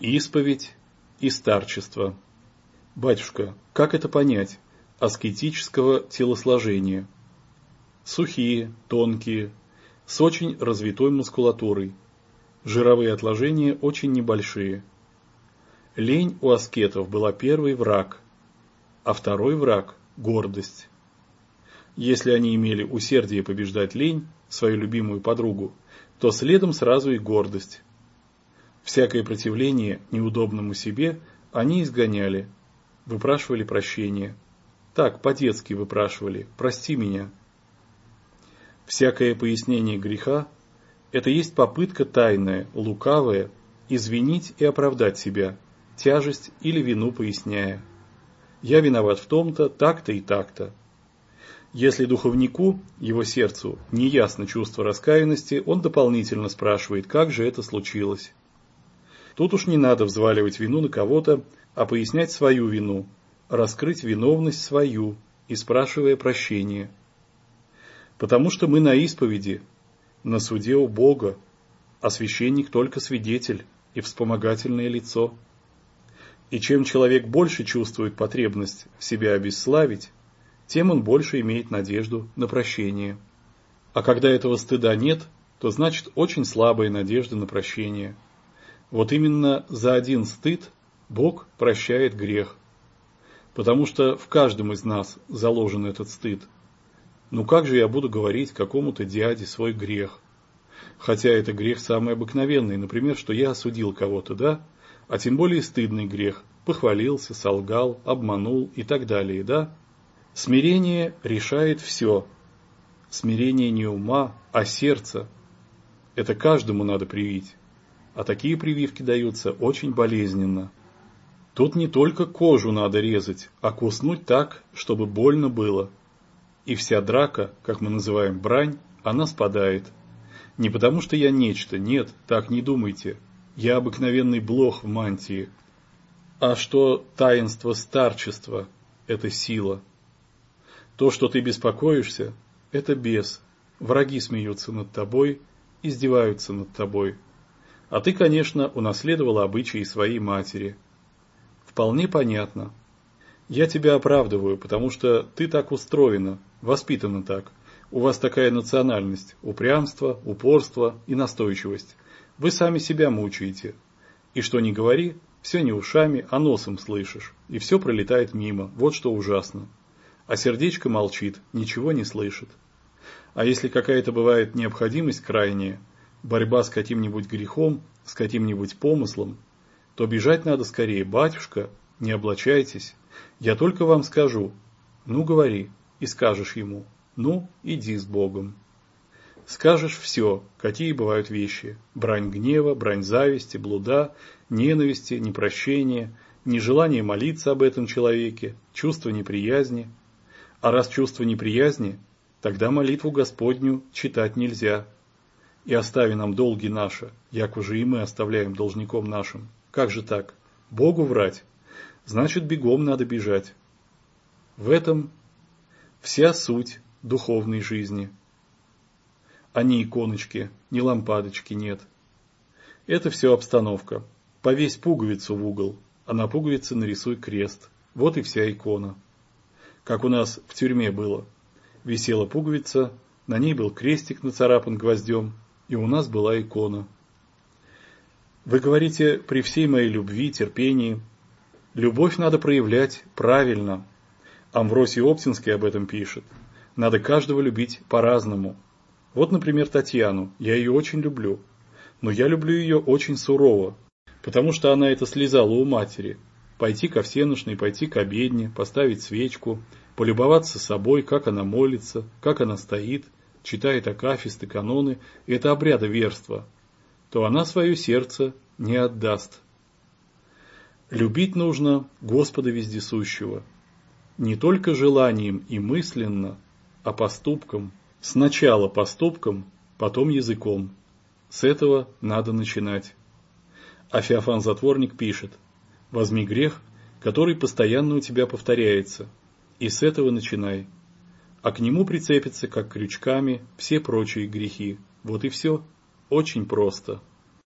Исповедь и старчество. Батюшка, как это понять? Аскетического телосложения. Сухие, тонкие, с очень развитой мускулатурой. Жировые отложения очень небольшие. Лень у аскетов была первый враг, а второй враг – гордость. Если они имели усердие побеждать лень, свою любимую подругу, то следом сразу и гордость. Всякое противление неудобному себе они изгоняли, выпрашивали прощения. Так, по-детски выпрашивали «прости меня». Всякое пояснение греха – это есть попытка тайная, лукавая, извинить и оправдать себя, тяжесть или вину поясняя. Я виноват в том-то, так-то и так-то. Если духовнику, его сердцу, не ясно чувство раскаянности, он дополнительно спрашивает, как же это случилось. Тут уж не надо взваливать вину на кого-то, а пояснять свою вину, раскрыть виновность свою и спрашивая прощения. Потому что мы на исповеди, на суде у Бога, а священник только свидетель и вспомогательное лицо. И чем человек больше чувствует потребность себя обесславить, тем он больше имеет надежду на прощение. А когда этого стыда нет, то значит очень слабая надежда на прощение – вот именно за один стыд Бог прощает грех. Потому что в каждом из нас заложен этот стыд. Ну как же я буду говорить какому-то дяде свой грех? Хотя это грех самый обыкновенный, например, что я осудил кого-то, да? А тем более стыдный грех. Похвалился, солгал, обманул и так далее, да? Смирение решает все. Смирение не ума, а сердца. Это каждому надо привить а такие прививки даются очень болезненно. Тут не только кожу надо резать, а куснуть так, чтобы больно было. И вся драка, как мы называем брань, она спадает. Не потому что я нечто, нет, так не думайте. Я обыкновенный блох в мантии. А что таинство старчества – это сила. То, что ты беспокоишься – это бес. Враги смеются над тобой, издеваются над тобой – а ты, конечно, унаследовала обычаи своей матери. Вполне понятно. Я тебя оправдываю, потому что ты так устроена, воспитана так. У вас такая национальность, упрямство, упорство и настойчивость. Вы сами себя мучаете. И что ни говори, все не ушами, а носом слышишь. И все пролетает мимо, вот что ужасно. А сердечко молчит, ничего не слышит. А если какая-то бывает необходимость крайняя, борьба с каким-нибудь грехом, с каким-нибудь помыслом, то бежать надо скорее, батюшка, не облачайтесь. Я только вам скажу, ну говори, и скажешь ему, ну иди с Богом. Скажешь все, какие бывают вещи, брань гнева, брань зависти, блуда, ненависти, непрощения, нежелание молиться об этом человеке, чувство неприязни. А раз чувство неприязни, тогда молитву Господню читать нельзя, и остави нам долги наши, як уже и мы оставляем должником нашим. Как же так? Богу врать? Значит, бегом надо бежать. В этом вся суть духовной жизни. А ни иконочки, ни лампадочки нет. Это все обстановка. Повесь пуговицу в угол, а на пуговице нарисуй крест. Вот и вся икона. Как у нас в тюрьме было. Висела пуговица, на ней был крестик нацарапан гвоздем, и у нас была икона. Вы говорите, при всей моей любви, терпении, любовь надо проявлять правильно. Амвросий Оптинский об этом пишет. Надо каждого любить по-разному. Вот, например, Татьяну. Я ее очень люблю. Но я люблю ее очень сурово, потому что она это слезала у матери. Пойти ко всеношной, пойти к обедне, поставить свечку, полюбоваться собой, как она молится, как она стоит – читает акафисты, каноны, это обряды верства, то она свое сердце не отдаст. Любить нужно Господа Вездесущего, не только желанием и мысленно, а поступком. Сначала поступком, потом языком. С этого надо начинать. А Затворник пишет, «Возьми грех, который постоянно у тебя повторяется, и с этого начинай а к нему прицепятся, как крючками, все прочие грехи. Вот и все. Очень просто.